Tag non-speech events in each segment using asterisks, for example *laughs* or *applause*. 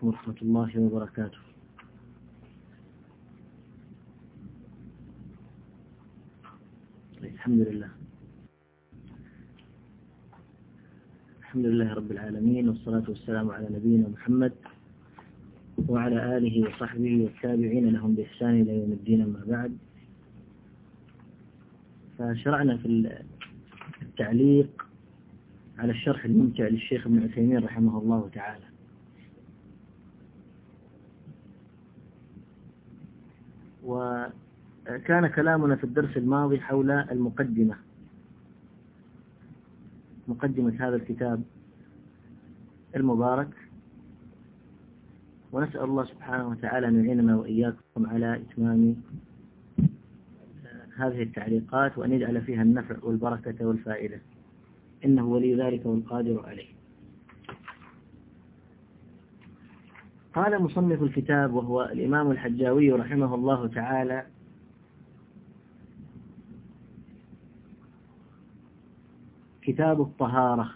عليكم ورحمة الله وبركاته. الحمد لله. الحمد لله رب العالمين والصلاة والسلام على نبينا محمد وعلى آله وصحبه والتابعين لهم بإحسان إلى يوم الدين أما بعد. فشرعنا في التعليق على الشرح الممتع للشيخ ابن عثيمين رحمه الله تعالى. وكان كلامنا في الدرس الماضي حول المقدمة. مقدمة هذا الكتاب المبارك. ونسأل الله سبحانه وتعالى أن يعيننا وإياكم على إتمام هذه التعليقات وأن يجعل فيها النفع والبركة والفائدة. إنه ولي ذلك والقادر عليه. قال مصنف الكتاب وهو الإمام الحجاوي رحمه الله تعالى كتاب الطهارة.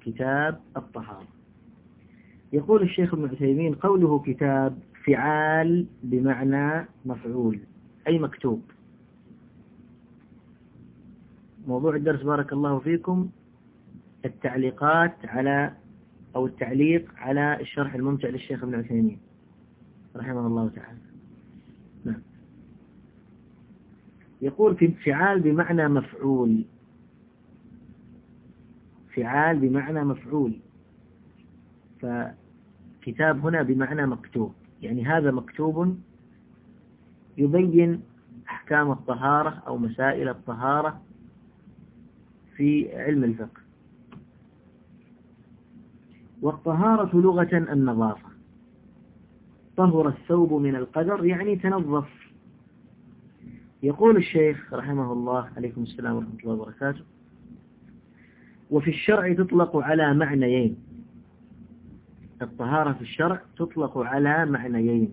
كتاب الطهارة. يقول الشيخ ابن عثيمين قوله كتاب فعال بمعنى مفعول أي مكتوب. موضوع الدرس بارك الله فيكم التعليقات على أو التعليق على الشرح الممتع للشيخ ابن عثيمين. رحمه الله تعالى. نعم. يقول في فعال بمعنى مفعول. فعال بمعنى مفعول. فكتاب هنا بمعنى مكتوب. يعني هذا مكتوب يبين أحكام الطهارة أو مسائل الطهارة في علم الفقه. والطهارة لغة النظافة. طهر الثوب من القدر يعني تنظف. يقول الشيخ رحمه الله عليكم السلام ورحمة الله وبركاته وفي الشرع تطلق على معنيين. الطهارة في الشرع تطلق على معنيين.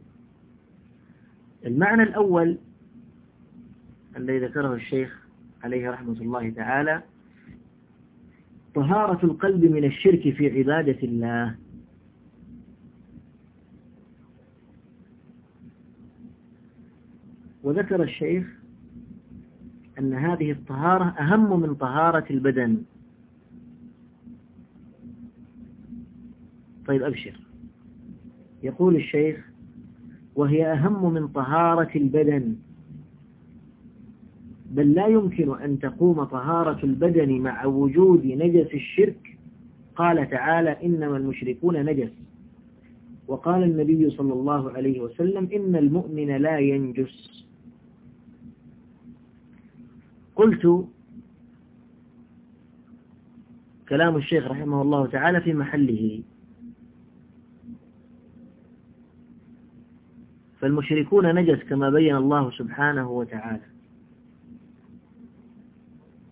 المعنى الأول الذي ذكره الشيخ عليه رحمة الله تعالى طهارة القلب من الشرك في عبادة الله. وذكر الشيخ أن هذه الطهارة أهم من طهارة البدن. طيب أبشر. يقول الشيخ وهي أهم من طهارة البدن. بل لا يمكن أن تقوم طهارة البدن مع وجود نجس الشرك. قال تعالى إنما المشركون نجس. وقال النبي صلى الله عليه وسلم إن المؤمن لا ينجس. قلت كلام الشيخ رحمه الله تعالى في محله. فالمشركون نجس كما بين الله سبحانه وتعالى.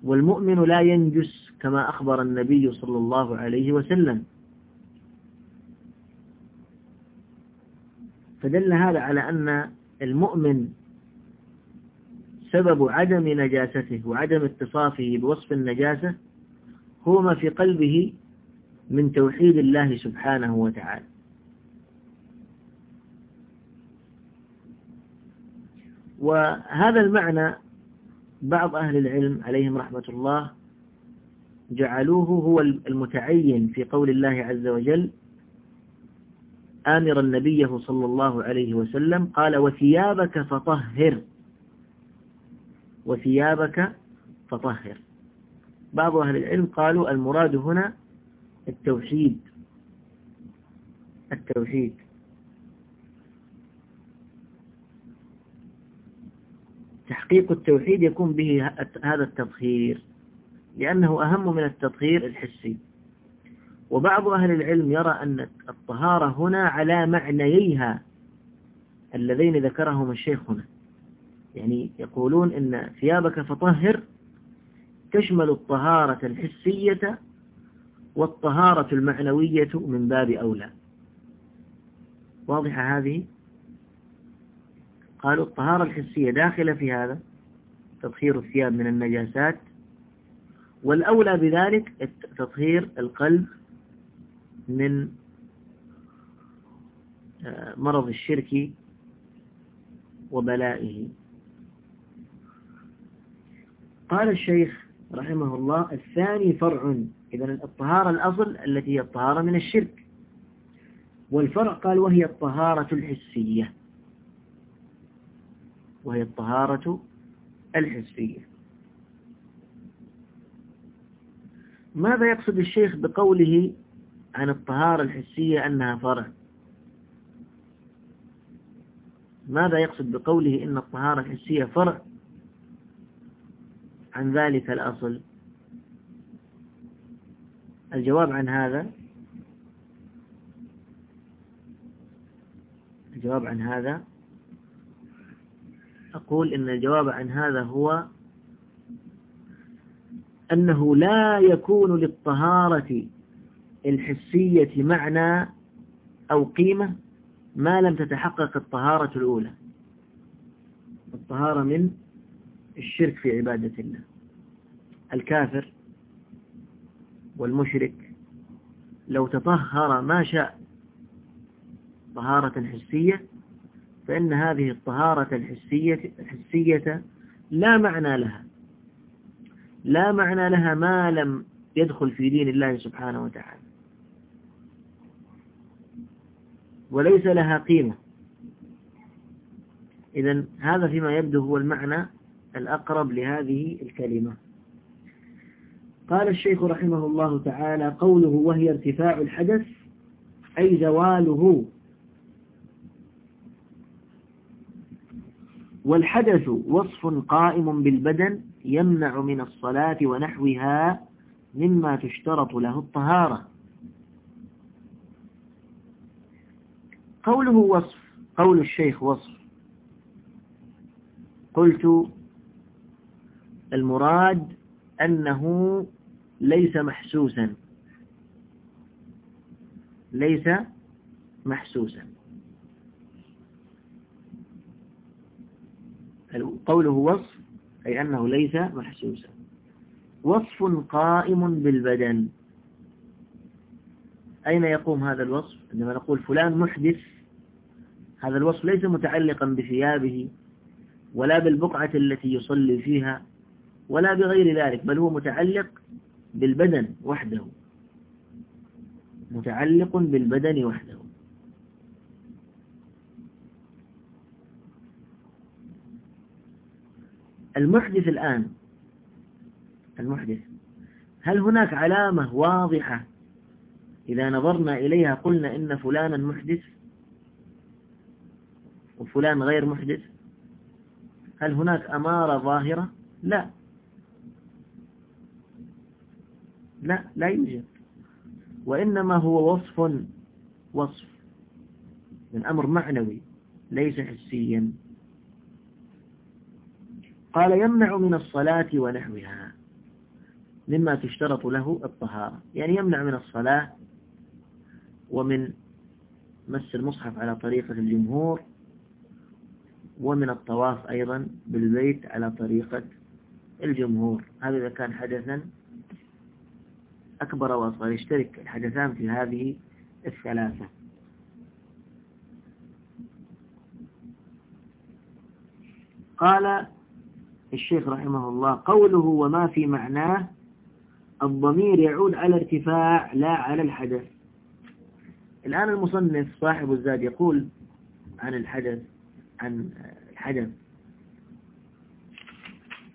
والمؤمن لا ينجس كما أخبر النبي صلى الله عليه وسلم. فدل هذا على أن المؤمن سبب عدم نجاسته وعدم اتصافه بوصف النجاسة هو ما في قلبه من توحيد الله سبحانه وتعالى. وهذا المعنى بعض أهل العلم عليهم رحمة الله جعلوه هو المتعين في قول الله عز وجل آمر النبي صلى الله عليه وسلم قال وثيابك فطهر. وثيابك فطهر. بعض أهل العلم قالوا المراد هنا التوحيد. التوحيد. تحقيق التوحيد يكون به هذا التطهير لأنه أهم من التطهير الحسي. وبعض أهل العلم يرى أن الطهارة هنا على معنييها اللذين ذكرهما الشيخ هنا. يعني يقولون إن ثيابك فطهر تشمل الطهارة الحسية والطهارة المعنوية من باب أولى. واضحة هذه؟ قالوا الطهارة الحسية داخلة في هذا تطهير الثياب من النجاسات والأولى بذلك تطهير القلب من آه، مرض الشرك وبلائه. قال الشيخ رحمه الله الثاني فرع إذا الطهارة الأصل التي هي الطهارة من الشرك. والفرع قال وهي الطهارة الحسية. وهي الطهارة الحسية. ماذا يقصد الشيخ بقوله عن الطهارة الحسية أنها فرع؟ ماذا يقصد بقوله إن الطهارة الحسية فرع؟ عن ذلك الأصل. الجواب عن هذا الجواب عن هذا أقول إن الجواب عن هذا هو أنه لا يكون للطهارة الحسية معنى أو قيمة ما لم تتحقق الطهارة الأولى. الطهارة من الشرك في عبادة الله. الكافر والمشرك لو تطهر ما شاء طهارة حسية فإن هذه الطهارة الحسية, الحسية لا معنى لها. لا معنى لها ما لم يدخل في دين الله سبحانه وتعالى. وليس لها قيمة. إذا هذا فيما يبدو هو المعنى الأقرب لهذه الكلمة. قال الشيخ رحمه الله تعالى قوله وهي ارتفاع الحدث أي زواله والحدث وصف قائم بالبدن يمنع من الصلاة ونحوها مما تشترط له الطهارة. قوله وصف قول الشيخ وصف. قلت المراد أنه ليس محسوسا. ليس محسوسا. قوله وصف أي أنه ليس محسوسا. وصف قائم بالبدن. أين يقوم هذا الوصف؟ عندما نقول فلان محدث هذا الوصف ليس متعلقا بثيابه ولا بالبقعة التي يصلي فيها ولا بغير ذلك بل هو متعلق بالبدن وحده. متعلق بالبدن وحده. المحدث الآن. المحدث. هل هناك علامة واضحة إذا نظرنا إليها قلنا إن فلانا محدث وفلان غير محدث؟ هل هناك أمارة ظاهرة؟ لا. لا لا يوجد. وإنما هو وصف وصف من أمر معنوي ليس حسيا. قال يمنع من الصلاة ونحوها مما تشترط له الطهارة. يعني يمنع من الصلاة ومن مس المصحف على طريقة الجمهور ومن الطواف أيضا بالبيت على طريقة الجمهور. هذا إذا كان حدثا أكبر وأصغر يشترك الحدثان في هذه الثلاثة. قال الشيخ رحمه الله قوله وما في معناه الضمير يعود على ارتفاع لا على الحدث. الآن المصنف صاحب الزاد يقول عن الحدث عن الحدث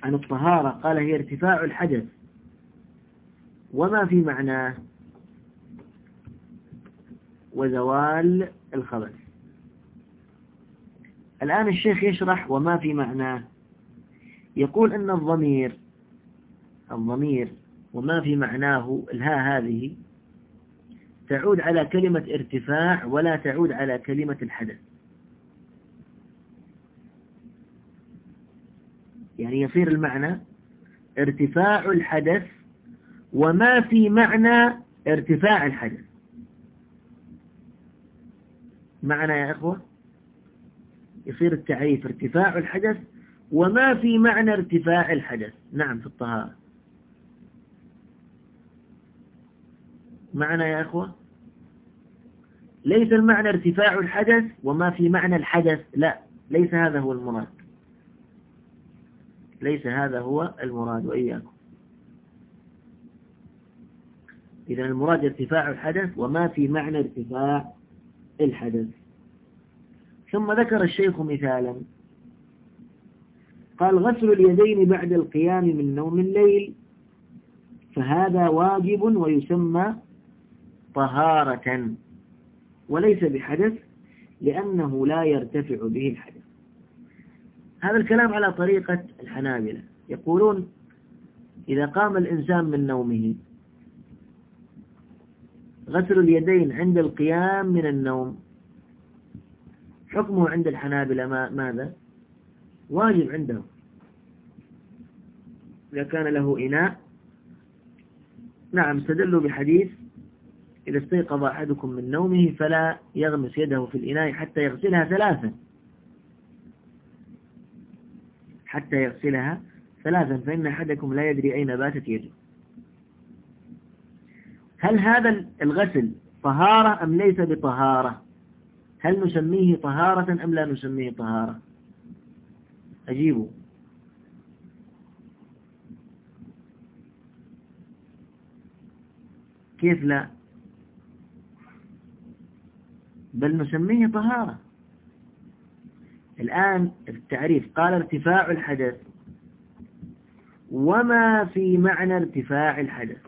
عن الطهارة قال هي ارتفاع الحدث. وما في معناه وزوال الخبث. الآن الشيخ يشرح وما في معناه يقول أن الضمير الضمير وما في معناه الها هذه تعود على كلمة ارتفاع ولا تعود على كلمة الحدث. يعني يصير المعنى ارتفاع الحدث وما في معنى ارتفاع الحدث. معنى يا إخوة؟ يصير التعريف ارتفاع الحدث وما في معنى ارتفاع الحدث. نعم في الطهارة. معنى يا أخوة؟ ليس المعنى ارتفاع الحدث وما في معنى الحدث. لا ليس هذا هو المراد. ليس هذا هو المراد وإياكم. إذا المراد ارتفاع الحدث وما في معنى ارتفاع الحدث. ثم ذكر الشيخ مثالا. قال غسل اليدين بعد القيام من نوم الليل. فهذا واجب ويسمى طهارة وليس بحدث لأنه لا يرتفع به الحدث. هذا الكلام على طريقة الحنابلة. يقولون إذا قام الإنسان من نومه غسل اليدين عند القيام من النوم. حكمه عند الحنابلة ما ماذا؟ واجب عنده. إذا كان له إناء نعم استدلوا بحديث إذا استيقظ أحدكم من نومه فلا يغمس يده في الإناء حتى يغسلها ثلاثا. حتى يغسلها ثلاثا فإن أحدكم لا يدري أين باتت يده. هل هذا الغسل طهارة أم ليس بطهارة؟ هل نسميه طهارة أم لا نسميه طهارة؟ أجيبوا كيف لا؟ بل نسميه طهارة. الآن التعريف قال ارتفاع الحدث. وما في معنى ارتفاع الحدث؟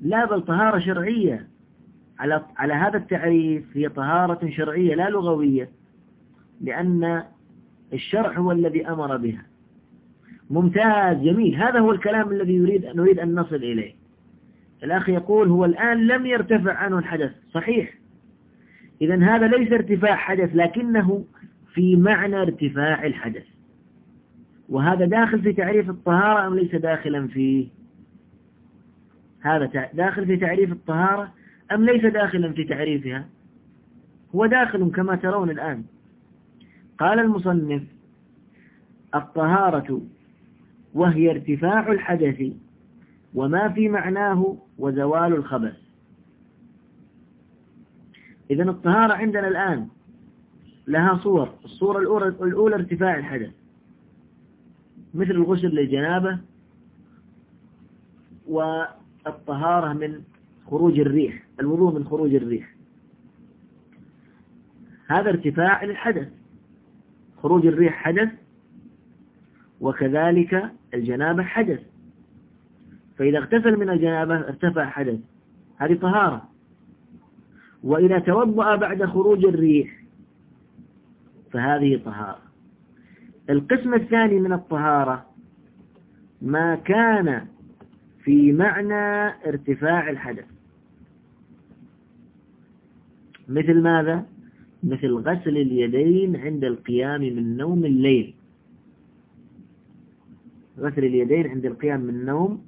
لا بل طهارة شرعية. على على هذا التعريف هي طهارة شرعية لا لغوية لأن الشرع هو الذي أمر بها. ممتاز جميل. هذا هو الكلام الذي يريد نريد أن نصل إليه. الأخ يقول هو الآن لم يرتفع عنه الحدث. صحيح. إذا هذا ليس ارتفاع حدث لكنه في معنى ارتفاع الحدث. وهذا داخل في تعريف الطهارة أم ليس داخلا فيه؟ هذا داخل في تعريف الطهارة أم ليس داخلا في تعريفها؟ هو داخل كما ترون الآن. قال المصنف الطهارة وهي ارتفاع الحدث وما في معناه وزوال الخبث. إذا الطهارة عندنا الآن لها صور الصورة الأولى, الأولى ارتفاع الحدث. مثل الغسل للجنابة والطهارة من خروج الريح. الوضوء من خروج الريح. هذا ارتفاع للحدث. خروج الريح حدث وكذلك الجنابة حدث. فإذا اغتسل من الجنابة ارتفع حدث. هذه طهارة. وإذا توضأ بعد خروج الريح فهذه طهارة. القسم الثاني من الطهارة ما كان في معنى ارتفاع الحدث. مثل ماذا؟ مثل غسل اليدين عند القيام من نوم الليل. غسل اليدين عند القيام من نوم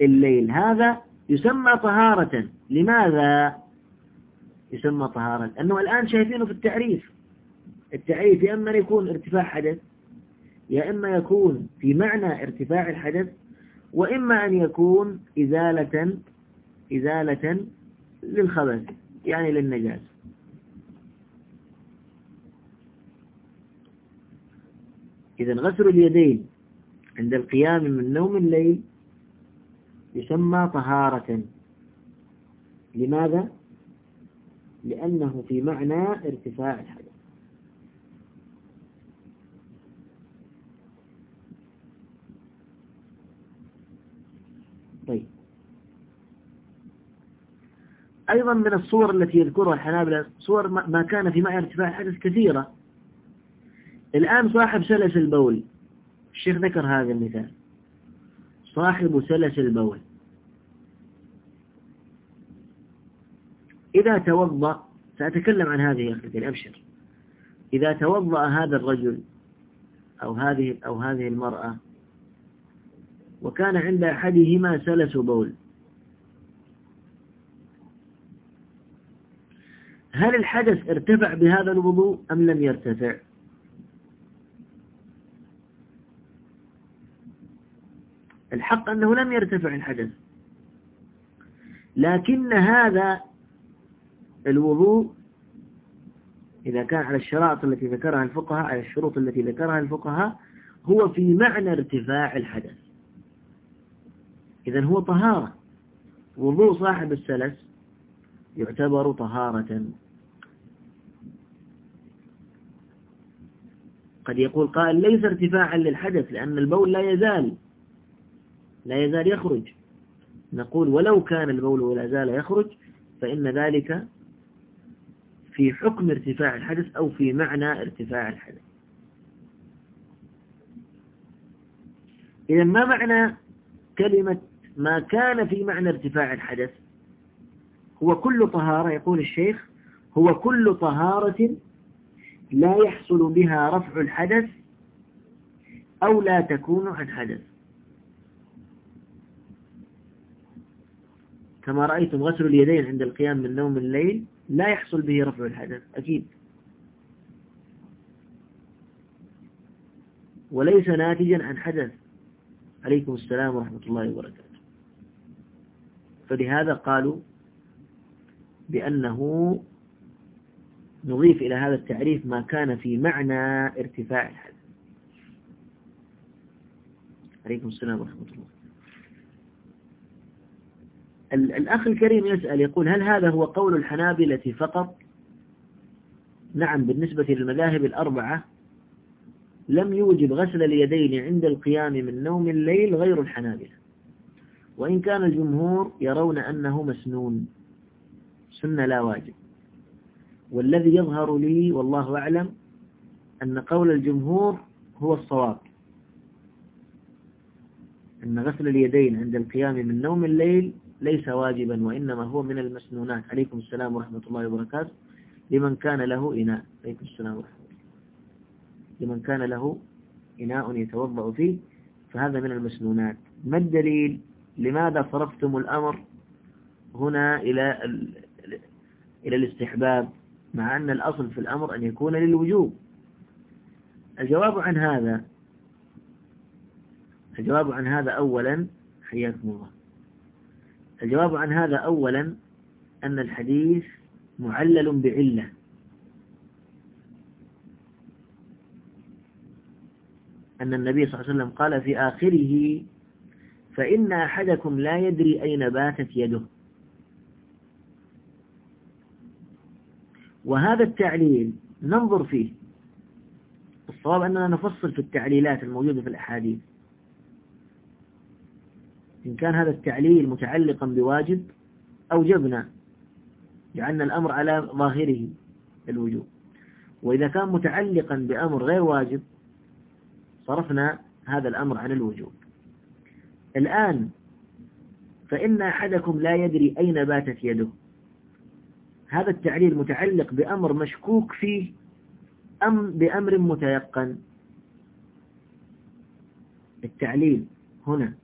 الليل. هذا يسمى طهارة. لماذا يسمى طهارة؟ لأنه الآن شايفينه في التعريف. التعريف يا إما يكون ارتفاع حدث يا إما يكون في معنى ارتفاع الحدث وإما أن يكون إزالة إزالة للخبث يعني للنجاسة إذا غسل اليدين عند القيام من نوم الليل يسمى طهارة. لماذا؟ لأنه في معنى ارتفاع الحدث طيب. أيضا من الصور التي يذكرها الحنابلة صور ما كان في معنى ارتفاع الحدث كثيرة. الآن صاحب سلس البول الشيخ ذكر هذا المثال. صاحب سلس البول. إذا توضأ سأتكلم عن هذه أخي أبشر. إذا توضأ هذا الرجل أو هذه أو هذه المرأة وكان عند أحدهما سلس بول هل الحدث ارتفع بهذا الوضوء أم لم يرتفع؟ الحق أنه لم يرتفع الحدث. لكن هذا الوضوء إذا كان على الشرائط التي ذكرها الفقهاء على الشروط التي ذكرها الفقهاء هو في معنى ارتفاع الحدث. إذا هو طهارة. وضوء صاحب السلس يعتبر طهارة. قد يقول قائل ليس ارتفاعا للحدث لأن البول لا يزال. لا يزال يخرج. نقول ولو كان البول ولا زال يخرج فإن ذلك في حكم ارتفاع الحدث أو في معنى ارتفاع الحدث. إذا ما معنى كلمة ما كان في معنى ارتفاع الحدث؟ هو كل طهارة يقول الشيخ هو كل طهارة لا يحصل بها رفع الحدث أو لا تكون عن حدث. كما رأيتم غسل اليدين عند القيام من نوم الليل لا يحصل به رفع الحدث أكيد. وليس ناتجا عن حدث. عليكم السلام ورحمة الله وبركاته. فلهذا قالوا بأنه نضيف إلى هذا التعريف ما كان في معنى ارتفاع الحدث عليكم السلام ورحمة الله. الأخ الكريم يسأل يقول هل هذا هو قول الحنابلة فقط؟ نعم بالنسبة للمذاهب الأربعة لم يوجب غسل اليدين عند القيام من نوم الليل غير الحنابلة. وإن كان الجمهور يرون أنه مسنون سنة لا واجب. والذي يظهر لي والله أعلم أن قول الجمهور هو الصواب. أن غسل اليدين عند القيام من نوم الليل ليس واجبا وإنما هو من المسنونات. عليكم السلام ورحمة الله وبركاته. لمن كان له إناء. عليكم السلام ورحمة الله لمن كان له إناء يتوضأ فيه فهذا من المسنونات. ما الدليل؟ لماذا صرفتم الأمر هنا إلى إلى الاستحباب؟ مع أن الأصل في الأمر أن يكون للوجوب. الجواب عن هذا الجواب عن هذا أولا حياكم الله. الجواب عن هذا أولا أن الحديث معلل بعلة. أن النبي صلى الله عليه وسلم قال في آخره فإن أحدكم لا يدري أين باتت يده. وهذا التعليل ننظر فيه. الصواب أننا نفصل في التعليلات الموجودة في الأحاديث. إن كان هذا التعليل متعلقا بواجب أوجبنا جعلنا الأمر على ظاهره الوجوب. وإذا كان متعلقا بأمر غير واجب صرفنا هذا الأمر عن الوجوب. الآن فإن أحدكم لا يدري أين باتت يده. هذا التعليل متعلق بأمر مشكوك فيه أم بأمر متيقن؟ التعليل هنا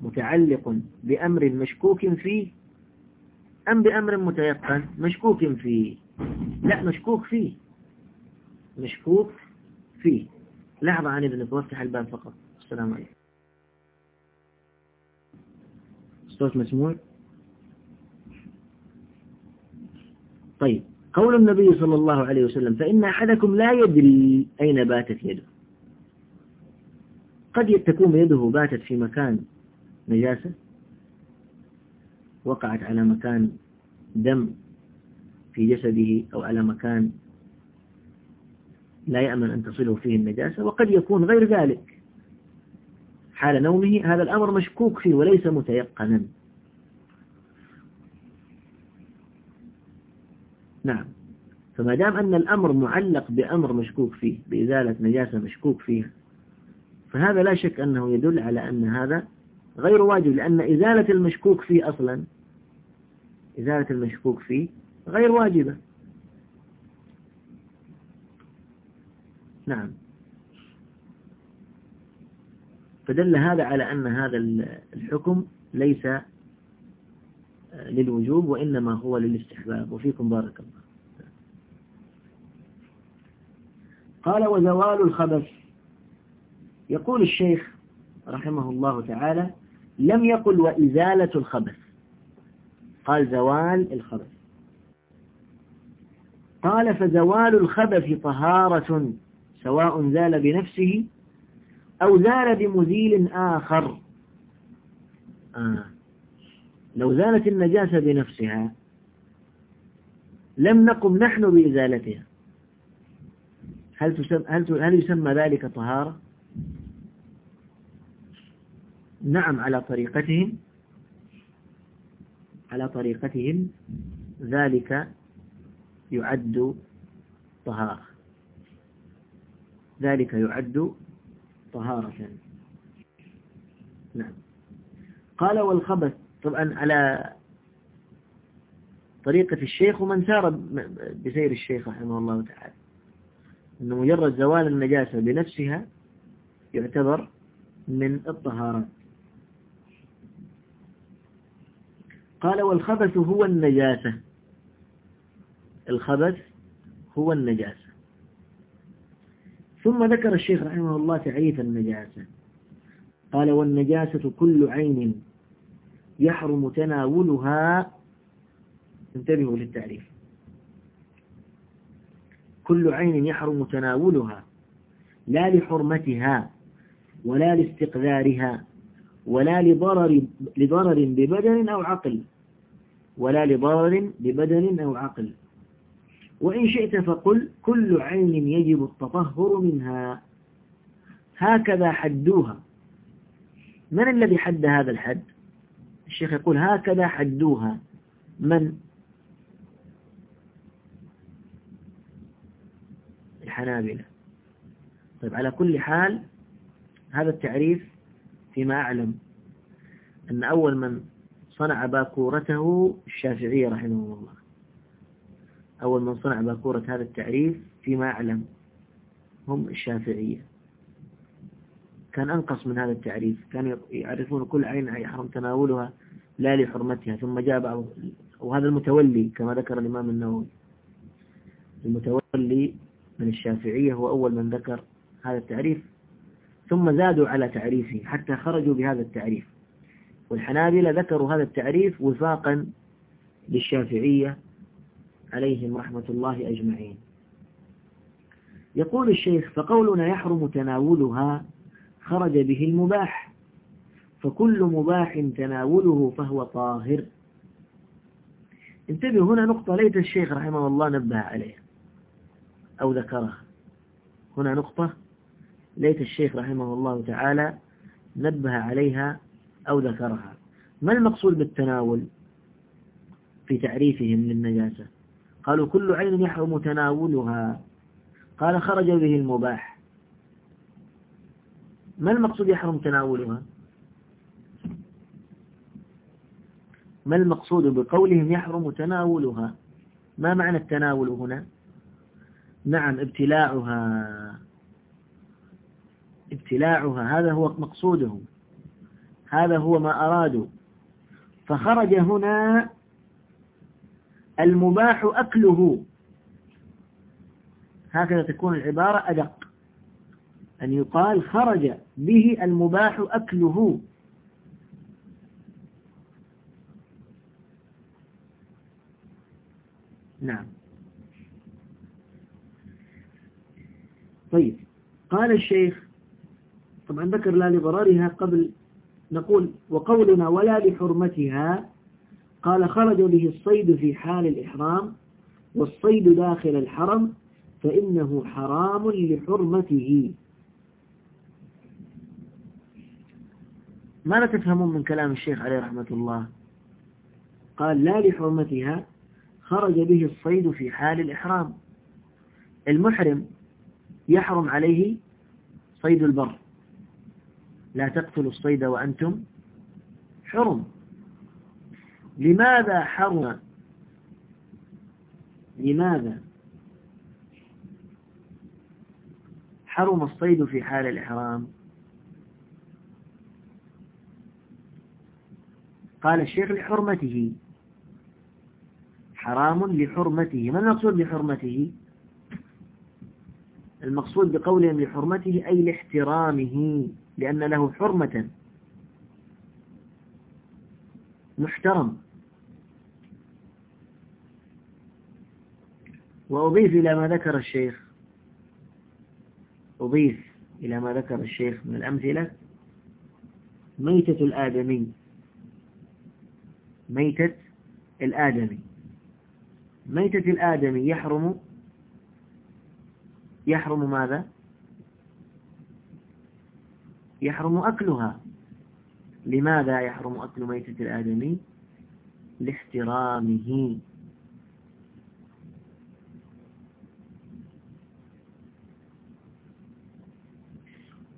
متعلق بأمر مشكوك فيه أم بأمر متيقن مشكوك فيه؟ لا مشكوك فيه. مشكوك فيه. لحظة عن إذنك وافتح الباب فقط. السلام عليكم. الصوت مسموع. طيب قول النبي صلى الله عليه وسلم فإن أحدكم لا يدري أين باتت يده. قد تكون يده باتت في مكان نجاسة وقعت على مكان دم في جسده أو على مكان لا يأمن أن تصله فيه النجاسة وقد يكون غير ذلك. حال نومه هذا الأمر مشكوك فيه وليس متيقنا. نعم. فما دام أن الأمر معلق بأمر مشكوك فيه بإزالة نجاسة مشكوك فيها فهذا لا شك أنه يدل على أن هذا غير واجب لأن إزالة المشكوك فيه أصلا إزالة المشكوك فيه غير واجبة. نعم. فدل هذا على أن هذا الحكم ليس للوجوب وإنما هو للاستحباب. وفيكم بارك الله. قال وزوال الخبث. يقول الشيخ رحمه الله تعالى لم يقل وإزالة الخبث. قال زوال الخبث. قال فزوال الخبث طهارة سواء زال بنفسه أو زال بمزيل آخر. آه. لو زالت النجاسة بنفسها لم نقم نحن بإزالتها. هل, تسمى هل, هل يسمى ذلك طهارة؟ نعم على طريقتهم على طريقتهم ذلك يعد طهارة. ذلك يعد طهارة. نعم. قال والخبث طبعا على طريقة الشيخ ومن سار بسير الشيخ رحمه الله تعالى أنه مجرد زوال النجاسة بنفسها يعتبر من الطهارات. قال والخبث هو النجاسة. الخبث هو النجاسة. ثم ذكر الشيخ رحمه الله تعريف النجاسة. قال والنجاسة كل عين يحرم تناولها. انتبهوا للتعريف. كل عين يحرم تناولها. لا لحرمتها ولا لاستقذارها ولا لضرر لضرر ببدن أو عقل. ولا لضرر ببدن أو عقل. وإن شئت فقل كل عين يجب التطهر منها. هكذا حدوها. من الذي حد هذا الحد؟ الشيخ يقول هكذا حدوها. من؟ الحنابلة. طيب على كل حال هذا التعريف فيما أعلم أن أول من صنع باكورته الشافعية رحمه الله. أول من صنع باكورة هذا التعريف فيما أعلم هم الشافعية. كان أنقص من هذا التعريف. كانوا يعرفون كل عين يحرم تناولها لا لحرمتها. ثم جاء بعض وهذا المتولي كما ذكر الإمام النووي. المتولي من الشافعية هو أول من ذكر هذا التعريف. ثم زادوا على تعريفه حتى خرجوا بهذا التعريف. والحنابلة ذكروا هذا التعريف وفاقا للشافعية عليهم رحمة الله أجمعين. يقول الشيخ فقولنا يحرم تناولها خرج به المباح. فكل مباح تناوله فهو طاهر. انتبه هنا نقطة ليت الشيخ رحمه الله نبه عليها أو ذكرها. هنا نقطة ليت الشيخ رحمه الله تعالى نبه عليها أو ذكرها. ما المقصود بالتناول في تعريفهم للنجاسة؟ قالوا كل عين يحرم تناولها. قال خرج به المباح. ما المقصود يحرم تناولها؟ ما المقصود بقولهم يحرم تناولها؟ ما معنى التناول هنا؟ نعم ابتلاعها. ابتلاعها هذا هو مقصودهم هذا هو ما أرادوا. فخرج هنا المباح أكله. هكذا تكون العبارة أدق. أن يقال خرج به المباح أكله. نعم. طيب. قال الشيخ طبعا ذكر لا لضررها قبل نقول وقولنا ولا لحرمتها. قال خرج به الصيد في حال الإحرام والصيد داخل الحرم فإنه حرام لحرمته. ماذا تفهمون من كلام الشيخ عليه رحمة الله؟ قال لا لحرمتها. خرج به الصيد في حال الإحرام. المحرم يحرم عليه صيد البر. لا تقتلوا الصيد وأنتم حرم. لماذا حرم؟ لماذا حرم الصيد في حال الإحرام؟ قال الشيخ لحرمته. حرام لحرمته. ما المقصود بحرمته؟ المقصود بقولهم لحرمته أي لاحترامه. لأن له حرمة محترم. وأضيف إلى ما ذكر الشيخ أضيف إلى ما ذكر الشيخ من الأمثلة ميتة الآدمي. ميتة الآدمي. ميتة الآدمي يحرم يحرم ماذا؟ يحرم أكلها. لماذا يحرم أكل ميتة الآدمي؟ لاحترامه.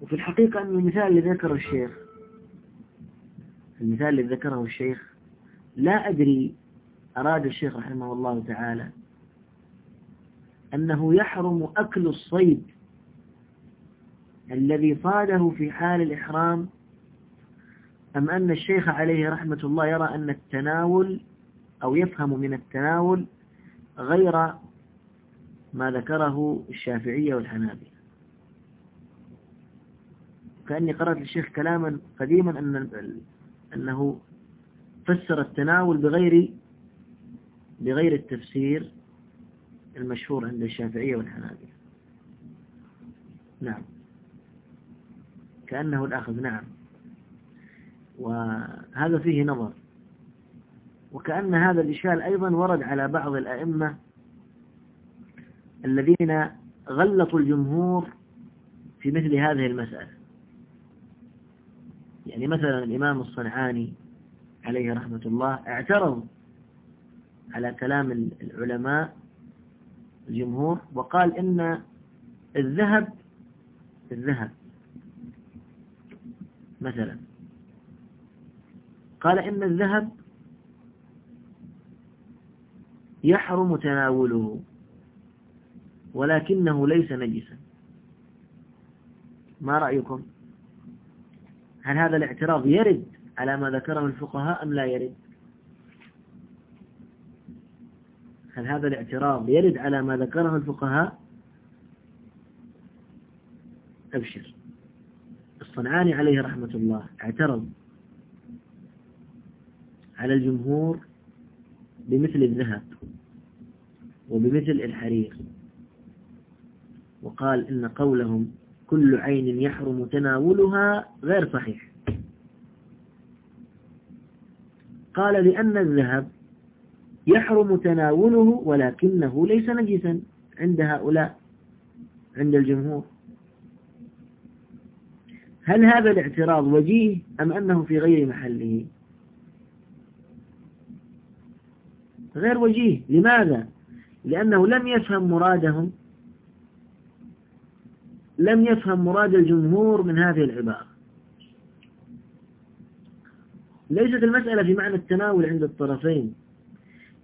وفي الحقيقة أن المثال الذي ذكره الشيخ المثال الذي ذكره الشيخ لا أدري أراد الشيخ رحمه الله تعالى أنه يحرم أكل الصيد. الذي صاده في حال الإحرام أم أن الشيخ عليه رحمة الله يرى أن التناول أو يفهم من التناول غير ما ذكره الشافعية والحنابلة. كأني قرأت للشيخ كلاما قديما أن أنه فسر التناول بغير بغير التفسير المشهور عند الشافعية والحنابلة. نعم. كأنه الأخذ نعم. وهذا فيه نظر. وكأن هذا الإشكال أيضا ورد على بعض الأئمة الذين غلطوا الجمهور في مثل هذه المسألة. يعني مثلا الإمام الصنعاني عليه رحمة الله اعترض على كلام العلماء الجمهور وقال إن الذهب الذهب مثلا. قال إن الذهب يحرم تناوله ولكنه ليس نجسا. ما رأيكم؟ هل هذا الاعتراض يرد على ما ذكره الفقهاء أم لا يرد؟ هل هذا الاعتراض يرد على ما ذكره الفقهاء؟ أبشر. الصنعاني عليه رحمة الله. اعترض على الجمهور بمثل الذهب وبمثل الحرير وقال إن قولهم كل عين يحرم تناولها غير صحيح. قال لأن الذهب يحرم تناوله ولكنه ليس نجسا عند هؤلاء عند الجمهور. هل هذا الاعتراض وجيه أم أنه في غير محله؟ غير وجيه لماذا؟ لأنه لم يفهم مرادهم لم يفهم مراد الجمهور من هذه العبارة. ليست المسألة في معنى التناول عند الطرفين.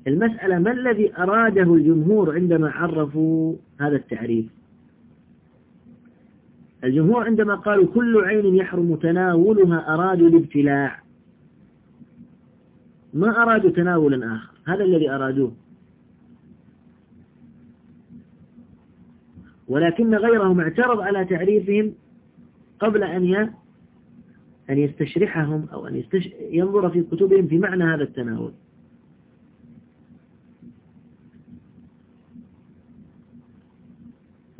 المسألة ما الذي أراده الجمهور عندما عرفوا هذا التعريف؟ الجمهور عندما قالوا كل عين يحرم تناولها أرادوا الابتلاع. ما أرادوا تناولا آخر. هذا الذي أرادوه. ولكن غيرهم اعترض على تعريفهم قبل أن أن يستشرحهم أو أن. ينظر في كتبهم في معنى هذا التناول.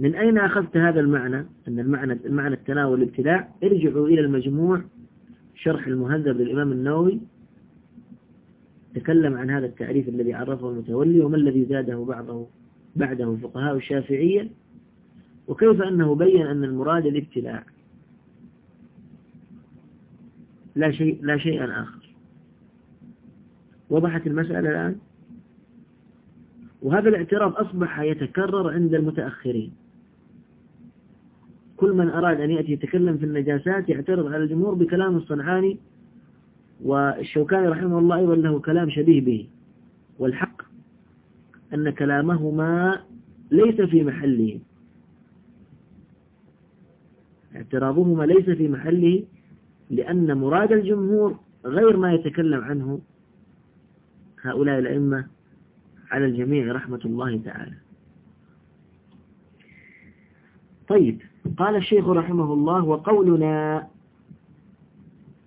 من أين أخذت هذا المعنى؟ أن المعنى المعنى التناول الابتلاع ارجعوا إلى المجموع. شرح المهذب للإمام النووي. تكلم عن هذا التعريف الذي عرفه المتولي وما الذي زاده بعضه بعده فقهاء الشافعية. وكيف أنه بين أن المراد الابتلاع لا شيء لا شيء آخر؟ وضحت المسألة الآن؟ وهذا الاعتراف أصبح يتكرر عند المتأخرين. كل من أراد أن يأتي يتكلم في النجاسات يعترض على الجمهور بكلام الصنعاني والشوكاني رحمه الله أيضا له كلام شبيه به. والحق أن كلامهما ليس في محله. اعتراضهما ليس في محله لأن مراد الجمهور غير ما يتكلم عنه هؤلاء الأئمة على الجميع رحمة الله تعالى. طيب قال الشيخ رحمه الله وقولنا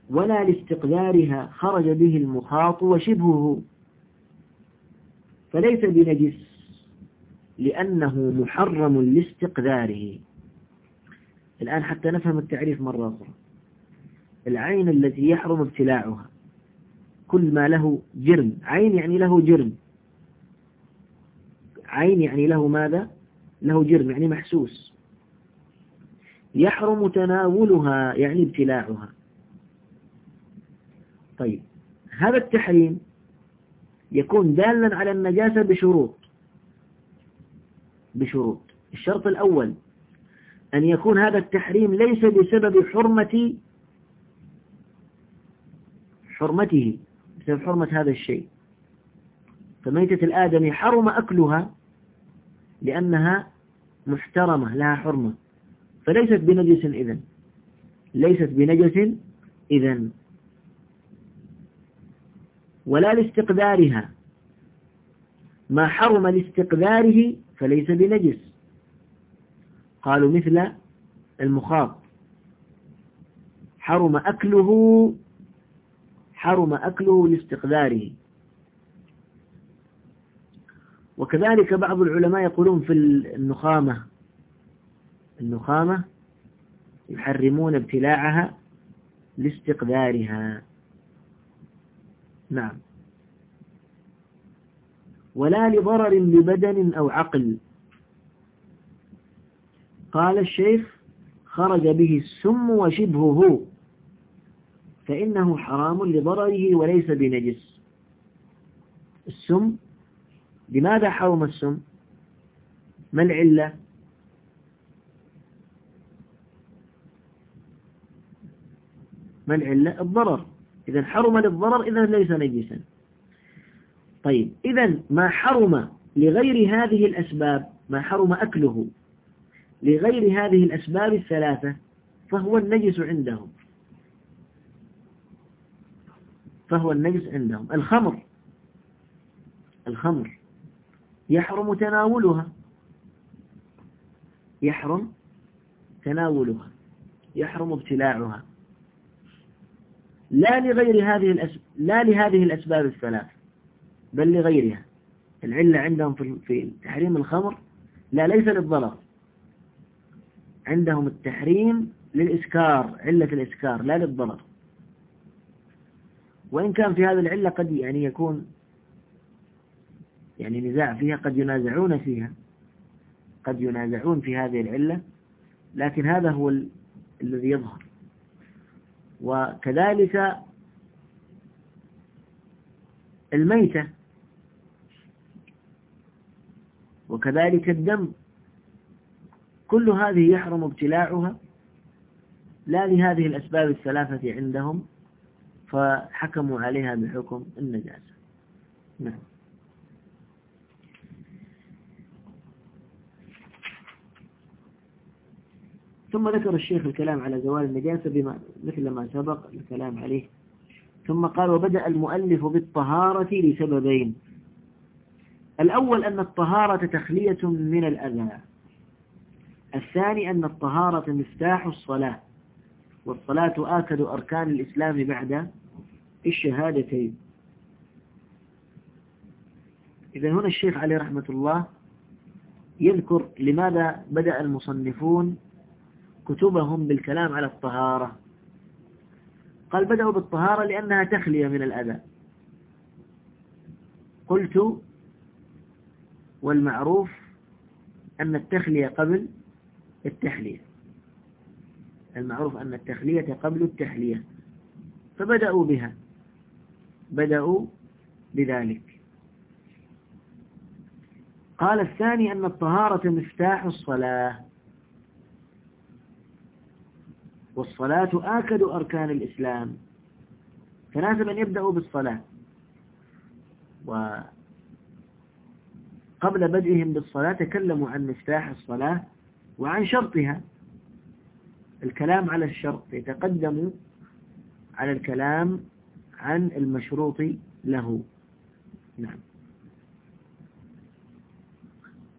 ولا لاستقدارها خرج به المخاط وشبهه. فليس بنجس لأنه محرم لاستقذاره الآن حتى نفهم التعريف مرة أخرى. العين التي يحرم ابتلاعها كل ما له جرم. عين يعني له جرم. عين يعني له ماذا؟ له جرم يعني محسوس. يحرم تناولها يعني ابتلاعها. طيب هذا التحريم يكون دالا على النجاسة بشروط. بشروط. الشرط الأول أن يكون هذا التحريم ليس بسبب حرمة حرمته بسبب حرمة هذا الشيء. فميتة الآدم حرم أكلها لأنها محترمة لها حرمة. فليست بنجس إذن. ليست بنجس إذن. ولا لاستقدارها ما حرم لاستقداره فليس بنجس. قالوا مثل المخاط. حرم أكله حرم أكله لاستقداره وكذلك بعض العلماء يقولون في النخامة. النخامة يحرمون ابتلاعها لاستقدارها نعم. ولا لضرر ببدن أو عقل. قال الشيخ خرج به السم وشبهه فإنه حرام لضرره وليس بنجس. السم لماذا حرم السم؟ ما العلة؟ ما العلة الضرر. إذا حرم للضرر إذا ليس نجسا. طيب إذا ما حرم لغير هذه الأسباب ما حرم أكله لغير هذه الأسباب الثلاثة فهو النجس عندهم. فهو النجس عندهم. الخمر. الخمر. يحرم تناولها. يحرم تناولها. يحرم ابتلاعها. لا لغير هذه الأسباب لا لهذه الأسباب الثلاث بل لغيرها. العلة عندهم في تحريم الخمر لا ليس للضرر. عندهم التحريم للإسكار علة الإسكار لا للضرر. وإن كان في هذه العلة قد يعني يكون يعني نزاع فيها قد ينازعون فيها قد ينازعون في هذه العلة لكن هذا هو الذي يظهر. وكذلك الميتة وكذلك الدم كل هذه يحرم ابتلاعها لا لهذه الأسباب الثلاثة عندهم فحكموا عليها بحكم النجاسة. نعم. ثم ذكر الشيخ الكلام على زوال النجاسة بما مثل ما سبق الكلام عليه. ثم قال وبدأ المؤلف بالطهارة لسببين. الأول أن الطهارة تخلية من الأذى. الثاني أن الطهارة مفتاح الصلاة. والصلاة آكد أركان الإسلام بعد الشهادتين. إذا هنا الشيخ عليه رحمة الله يذكر لماذا بدأ المصنفون كتبهم بالكلام على الطهارة. قال بدأوا بالطهارة لأنها تخلية من الأذى. قلت والمعروف أن التخلية قبل التحلية. المعروف أن التخلية قبل التحلية. فبدأوا بها. بدأوا بذلك. قال الثاني أن الطهارة مفتاح الصلاة. والصلاة آكد أركان الإسلام. فناسب أن يبدأوا بالصلاة. وقبل بدئهم بالصلاة تكلموا عن مفتاح الصلاة وعن شرطها. الكلام على الشرط يتقدم على الكلام عن المشروط له. نعم.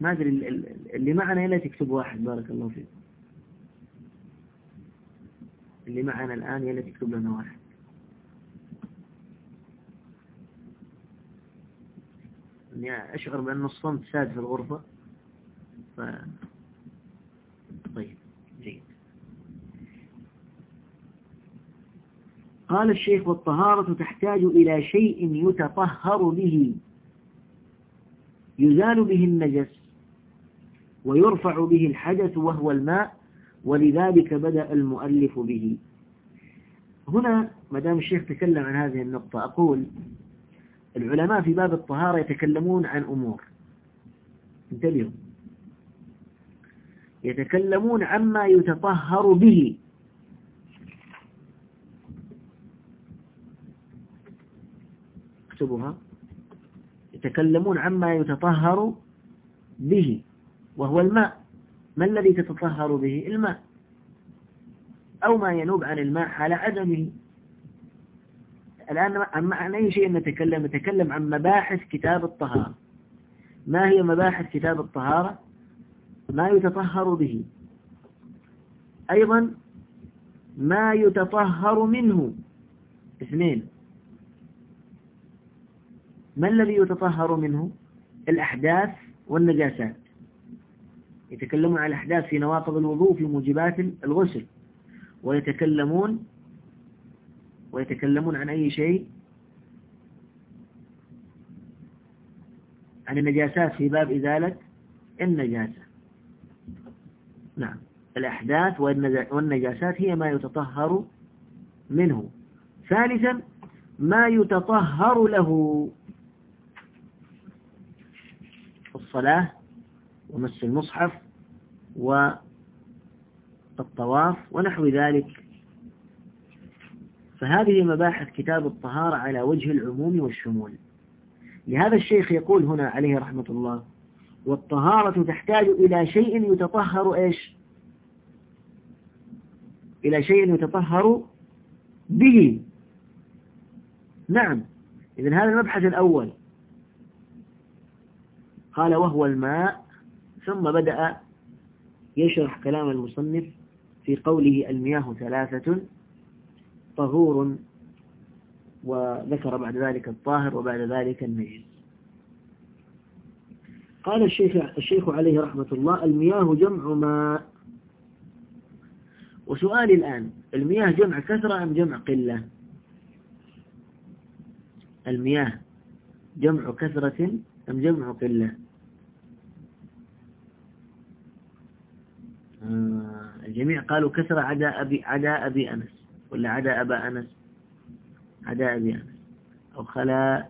ما أدري اللي معنا لا تكتب واحد بارك الله فيك. اللي معنا الآن يلا تكتب لنا واحد. يعني أشعر بأن الصمت ساد في الغرفة. ف... طيب جيد. قال الشيخ والطهارة تحتاج إلى شيء يتطهر به. يزال به النجس ويرفع به الحدث وهو الماء ولذلك بدأ المؤلف به. هنا ما دام الشيخ تكلم عن هذه النقطة أقول العلماء في باب الطهارة يتكلمون عن أمور. انتبهوا. يتكلمون عما يتطهر به. اكتبها يتكلمون عما يتطهر به وهو الماء. ما الذي تتطهر به؟ الماء. أو ما ينوب عن الماء حال عدمه. الآن عن أي شيء نتكلم؟ نتكلم عن مباحث كتاب الطهارة. ما هي مباحث كتاب الطهارة؟ ما يتطهر به. أيضا ما يتطهر منه. اثنين. ما الذي يتطهر منه؟ الأحداث والنجاسات. يتكلمون عن الأحداث في نواقض الوضوء في موجبات الغسل ويتكلمون ويتكلمون عن أي شيء؟ عن النجاسات في باب إزالة النجاسة. نعم. الأحداث والنجاسات هي ما يتطهر منه. ثالثا ما يتطهر له. الصلاة ومس المصحف والطواف ونحو ذلك. فهذه مباحث كتاب الطهارة على وجه العموم والشمول. لهذا الشيخ يقول هنا عليه رحمة الله والطهارة تحتاج إلى شيء يتطهر إيش؟ إلى شيء يتطهر به. نعم إذن هذا المبحث الأول. قال وهو الماء ثم بدأ يشرح كلام المصنف في قوله المياه ثلاثة طهور وذكر بعد ذلك الطاهر وبعد ذلك النجس. قال الشيخ, الشيخ عليه رحمة الله المياه جمع ماء. وسؤالي الآن المياه جمع كثرة أم جمع قلة؟ المياه جمع كثرة أم جمع قلة آه، الجميع قالوا كثرة عدا أبي, عدا أبي أنس. ولا عدا أبا أنس؟ عدا أبي أنس. أو خلا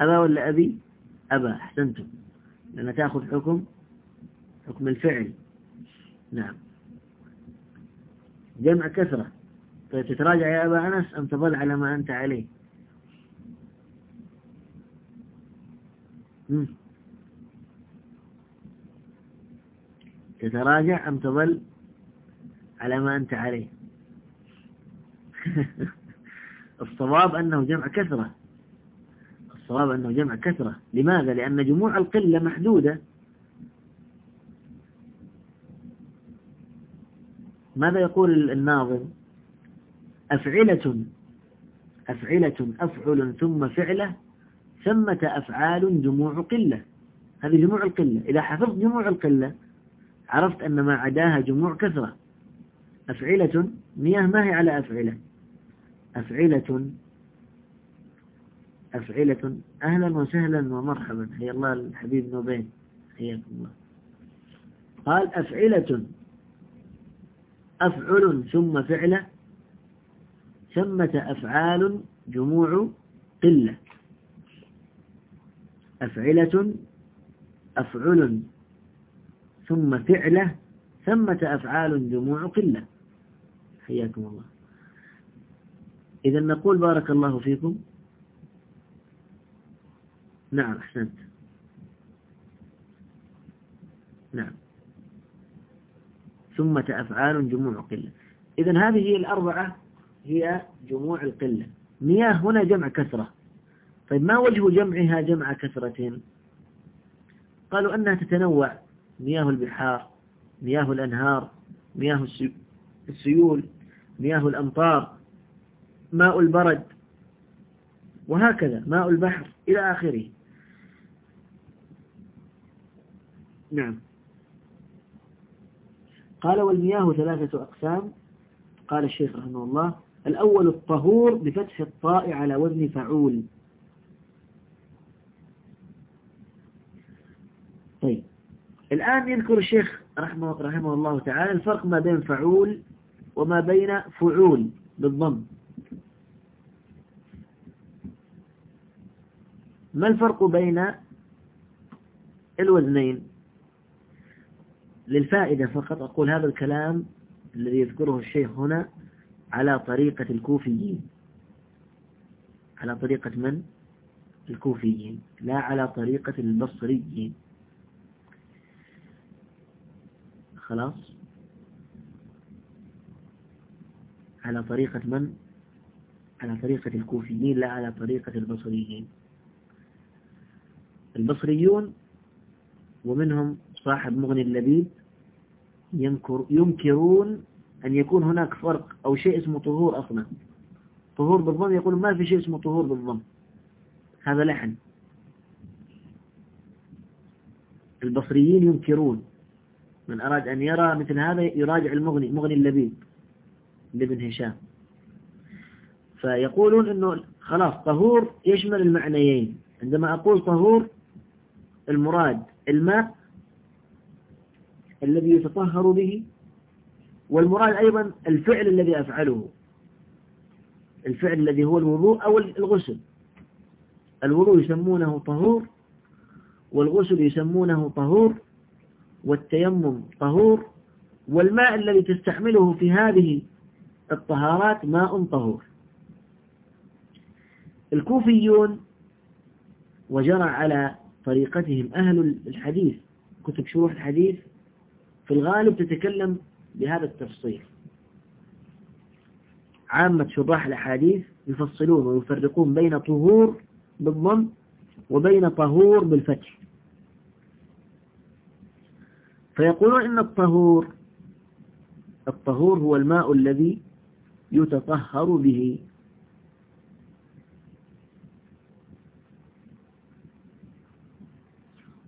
أبا ولا أبي؟ أبا أحسنتم. لأن تأخذ حكم حكم الفعل. نعم. جمع كثرة طيب تتراجع يا أبا أنس أم تظل على ما أنت عليه؟ مم. تتراجع أم تظل على ما أنت عليه. *laughs* الصواب أنه جمع كثرة. الصواب أنه جمع كثرة. لماذا؟ لأن جموع القلة محدودة. ماذا يقول الناظم؟ أفعلة أفعلة أفعل ثم فعلة ثمة أفعال جموع قلة. هذه جموع القلة. إذا حفظت جموع القلة عرفت أن ما عداها جموع كثرة. أفعلة مياه ما هي على أفعلة. أفعلة أفعلة. أهلا وسهلا ومرحبا. حيا الله الحبيب نوبين. حياكم الله. قال أفعلة. أفعل ثم فعلة ثمة أفعال جموع قلة. أفعلة أفعل. ثم فعلة ثمة أفعال جموع قلة. حياكم الله. إذا نقول بارك الله فيكم. نعم أحسنت. نعم. ثم أفعال جموع قلة. إذا هذه الأربعة هي جموع القلة. مياه هنا جمع كثرة. طيب ما وجه جمعها جمع كثرة؟ قالوا أنها تتنوع. مياه البحار مياه الأنهار مياه السيول مياه الأمطار ماء البرد وهكذا ماء البحر إلى آخره. نعم. قال والمياه ثلاثة أقسام. قال الشيخ رحمه الله الأول الطهور بفتح الطاء على وزن فعول. طيب. الآن يذكر الشيخ رحمه, رحمه الله تعالى الفرق ما بين فعول وما بين فعول بالضم. ما الفرق بين الوزنين؟ للفائدة فقط أقول هذا الكلام الذي يذكره الشيخ هنا على طريقة الكوفيين. على طريقة من؟ الكوفيين لا على طريقة البصريين. خلاص؟ على طريقة من؟ على طريقة الكوفيين لا على طريقة البصريين. البصريون ومنهم صاحب مغني اللبيب ينكر ينكرون أن يكون هناك فرق أو شيء اسمه طهور أصلا. طهور بالضم يقول ما في شيء اسمه طهور بالضم. هذا لحن. البصريين ينكرون من أراد أن يرى مثل هذا يراجع المغني مغني اللبيب لابن هشام. فيقولون أنه خلاص طهور يشمل المعنيين. عندما أقول طهور المراد الماء الذي يتطهر به والمراد أيضا الفعل الذي أفعله. الفعل الذي هو الوضوء أو الغسل. الوضوء يسمونه طهور والغسل يسمونه طهور. والتيمم طهور والماء الذي تستعمله في هذه الطهارات ماء طهور. الكوفيون وجرى على طريقتهم أهل الحديث كتب شروح الحديث في الغالب تتكلم بهذا التفصيل. عامة شراح الأحاديث يفصلون ويفرقون بين طهور بالضم وبين طهور بالفتح. فيقولون إن الطهور الطهور هو الماء الذي يتطهر به.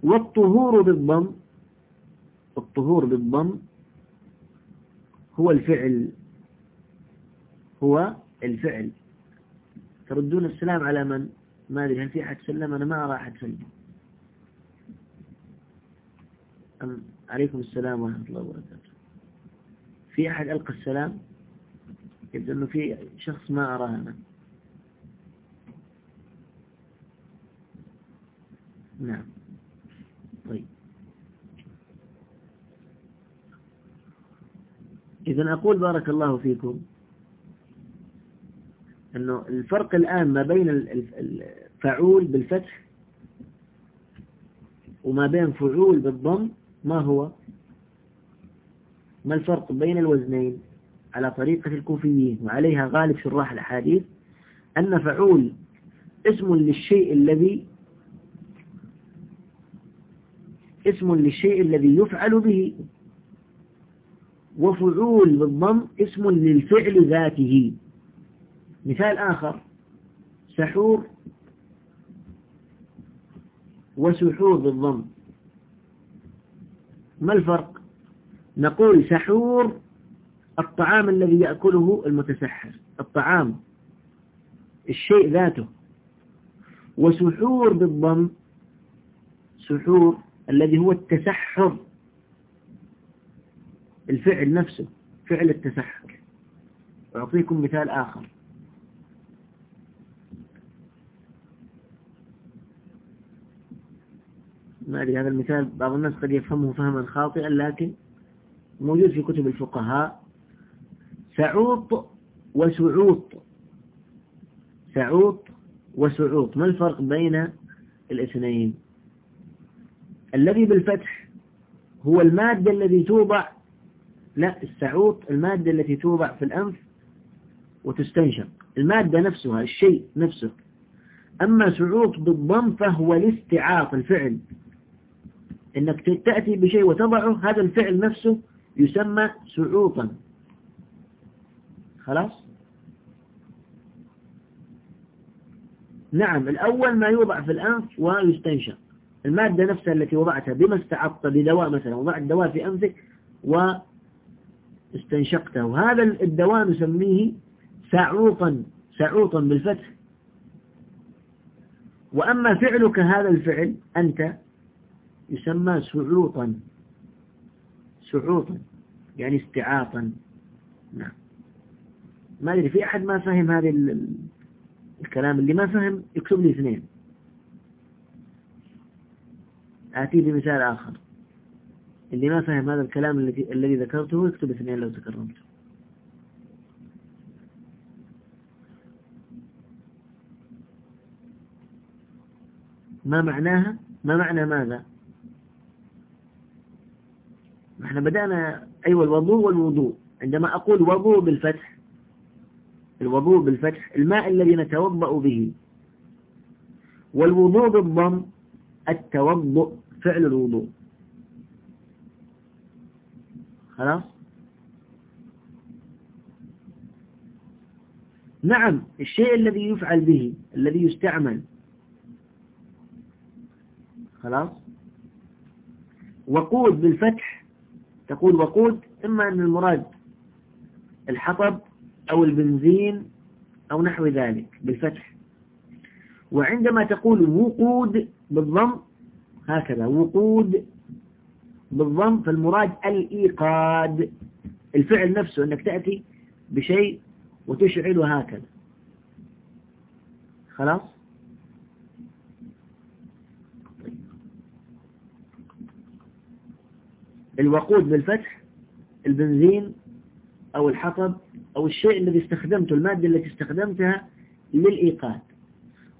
والطهور بالضم الطهور بالضم هو الفعل هو الفعل. تردون السلام على من؟ ما أدري هل في أحد سلم؟ أنا ما أرى أحد سلم. عليكم السلام ورحمة الله وبركاته. في أحد ألقى السلام؟ يبدو أنه في شخص ما أراه أنا. نعم. طيب. إذا أقول بارك الله فيكم أنه الفرق الآن ما بين الفعول بالفتح وما بين فعول بالضم ما هو؟ ما الفرق بين الوزنين على طريقة الكوفيين وعليها غالب شراح الأحاديث؟ أن فعول اسم للشيء الذي اسم للشيء الذي يفعل به وفعول بالضم اسم للفعل ذاته. مثال آخر سحور وسحور بالضم. ما الفرق؟ نقول سحور الطعام الذي يأكله المتسحر الطعام الشيء ذاته. وسحور بالضم سحور الذي هو التسحر الفعل نفسه فعل التسحر. أعطيكم مثال آخر. ما أدري هذا المثال بعض الناس قد يفهمه فهما خاطئا لكن موجود في كتب الفقهاء. سعوط وسعوط. سعوط وسعوط. ما الفرق بين الاثنين؟ الذي بالفتح هو المادة الذي توضع لا السعوط المادة التي توضع في الأنف وتستنشق. المادة نفسها الشيء نفسه. أما سعوط بالضم فهو الاستعاط الفعل. إنك تأتي بشيء وتضعه هذا الفعل نفسه يسمى سعوطا. خلاص؟ نعم الأول ما يوضع في الأنف ويستنشق. المادة نفسها التي وضعتها بما استعطت بدواء مثلا وضعت دواء في أنفك واستنشقته. هذا الدواء نسميه سعوطا سعوطا بالفتح. وأما فعلك هذا الفعل أنت يسمى سعوطا. سعوطا. يعني استعاطا. نعم. ما أدري في أحد ما فهم هذا الكلام؟ اللي ما فهم يكتب لي اثنين. آتي بمثال آخر. اللي ما فهم هذا الكلام الذي الذي ذكرته يكتب اثنين لو تكرمت ما معناها؟ ما معنى ماذا؟ إحنا بدأنا أيوة الوضوء والوضوء. عندما أقول وضوء بالفتح الوضوء بالفتح الماء الذي نتوضأ به. والوضوء بالضم التوضؤ فعل الوضوء. خلاص؟ نعم الشيء الذي يفعل به الذي يستعمل. خلاص؟ وقود بالفتح تقول وقود إما أن المراد الحطب أو البنزين أو نحو ذلك بالفتح. وعندما تقول وقود بالضم هكذا وقود بالضم فالمراد الإيقاد الفعل نفسه أنك تأتي بشيء وتشعله هكذا. خلاص؟ الوقود بالفتح البنزين أو الحطب أو الشيء الذي استخدمته المادة التي استخدمتها للإيقاد.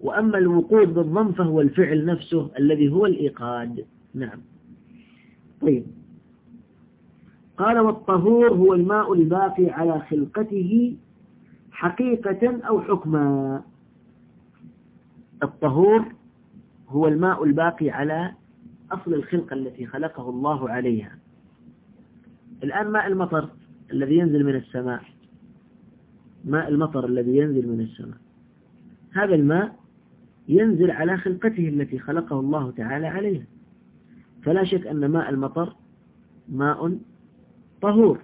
وأما الوقود بالضم فهو الفعل نفسه الذي هو الإيقاد. نعم. طيب. قال والطهور هو الماء الباقي على خلقته حقيقة أو حكما. الطهور هو الماء الباقي على أصل الخلقة التي خلقه الله عليها. الآن ماء المطر الذي ينزل من السماء. ماء المطر الذي ينزل من السماء. هذا الماء ينزل على خلقته التي خلقه الله تعالى عليها. فلا شك أن ماء المطر ماء طهور.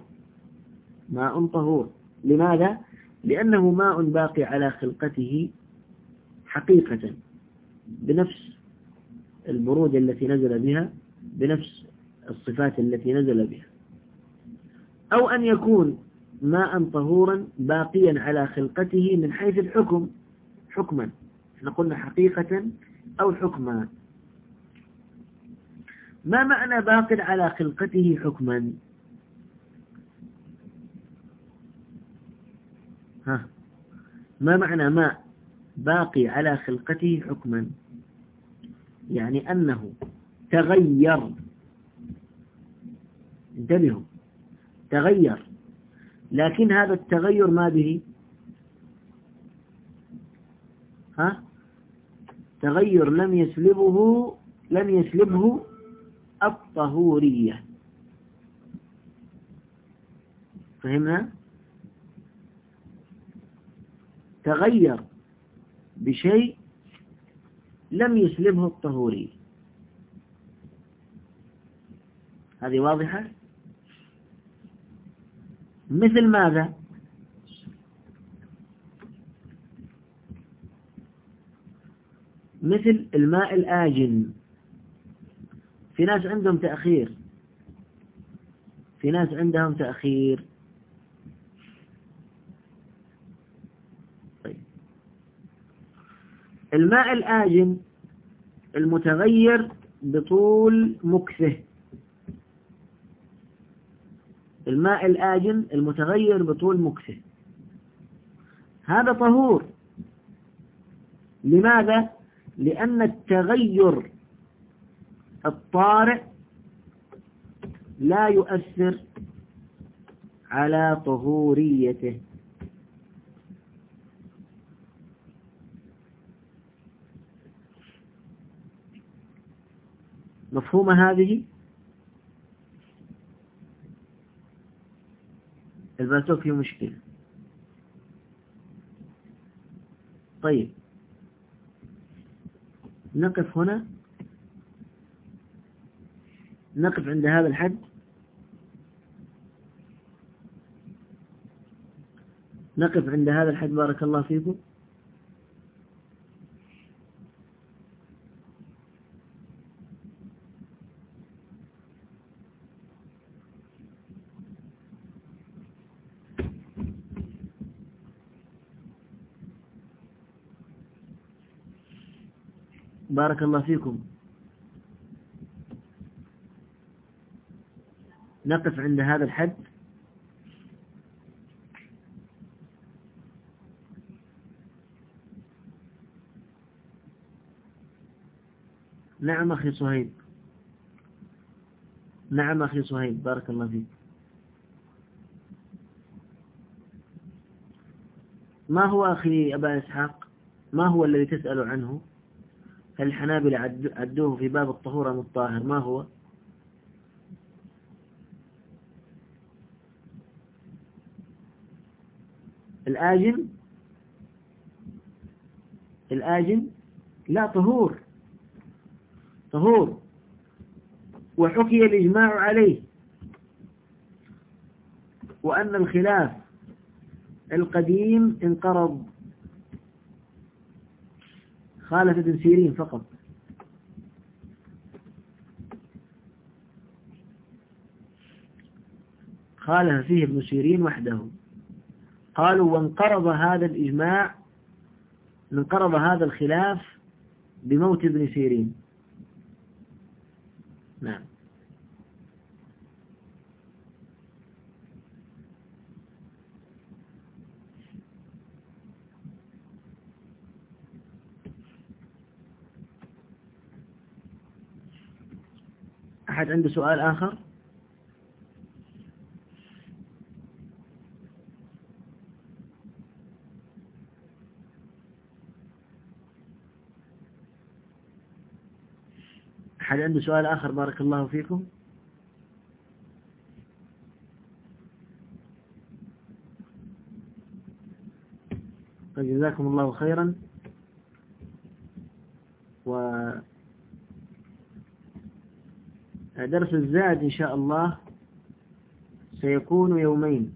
ماء طهور. لماذا؟ لأنه ماء باقي على خلقته حقيقة بنفس البرود التي نزل بها بنفس الصفات التي نزل بها. أو أن يكون ماء طهورا باقيا على خلقته من حيث الحكم حكما. إحنا قلنا حقيقة أو حكما. ما معنى باق على خلقته حكما؟ ها. ما معنى ماء باقي على خلقته حكما؟ يعني أنه تغير. انتبهوا. تغير. لكن هذا التغير ما به؟ ها؟ تغير لم يسلبه لم يسلبه الطهورية. فهمنا؟ تغير بشيء لم يسلبه الطهورية هذه واضحة؟ مثل ماذا؟ مثل الماء الآجن. في ناس عندهم تأخير. في ناس عندهم تأخير. طيب. الماء الآجن المتغير بطول مكثه. الماء الآجن المتغير بطول مكثه هذا طهور. لماذا؟ لأن التغير الطارئ لا يؤثر على طهوريته. مفهومة هذه؟ الباتوك فيه مشكلة. طيب. نقف هنا. نقف عند هذا الحد. نقف عند هذا الحد. بارك الله فيكم. بارك الله فيكم. نقف عند هذا الحد. نعم أخي صهيب. نعم أخي صهيب بارك الله فيك. ما هو أخي أبا إسحاق؟ ما هو الذي تسأل عنه؟ الحنابلة عدوه في باب الطهورة من الطاهر. ما هو؟ الآجن الآجن لا طهور طهور وحكي الإجماع عليه وأن الخلاف القديم انقرض خالف ابن سيرين فقط. خالف فيه ابن سيرين وحده. قالوا وانقرض هذا الإجماع انقرض هذا الخلاف بموت ابن سيرين. نعم. أحد عنده سؤال آخر؟ أحد عنده سؤال آخر بارك الله فيكم؟ جزاكم الله خيرا. درس الزاد إن شاء الله سيكون يومين.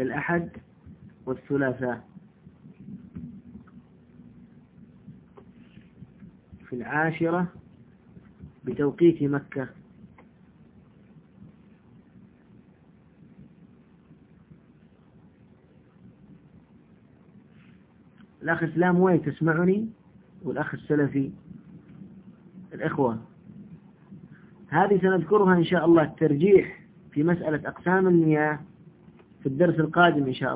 الأحد والثلاثاء في العاشرة بتوقيت مكة. الأخ إسلام وين تسمعني؟ والأخ السلفي. الإخوة. هذه سنذكرها إن شاء الله الترجيح في مسألة أقسام المياه في الدرس القادم إن شاء الله.